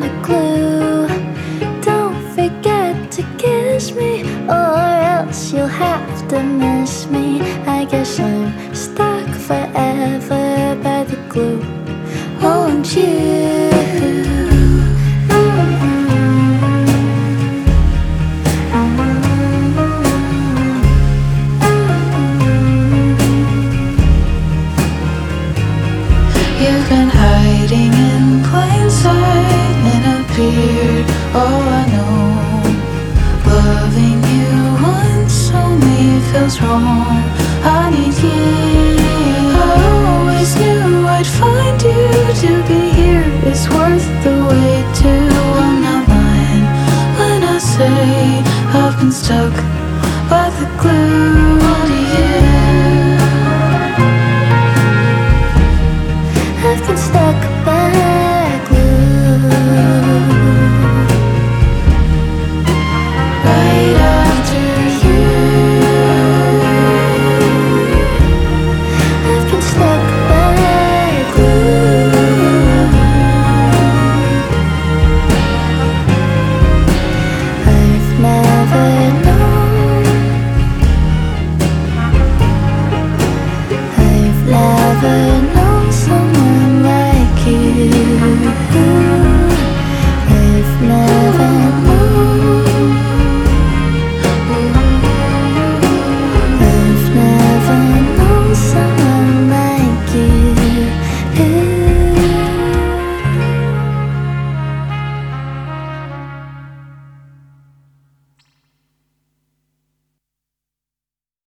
the clue. Don't forget to kiss me, or else you'll have to miss me. I guess I'm stuck forever by the glue. Won't you? feels wrong. I need you. I always knew I'd find you. To be here is worth the wait too. I'm not lying when I say I've been stuck by the glue. What do you. I've been stuck by.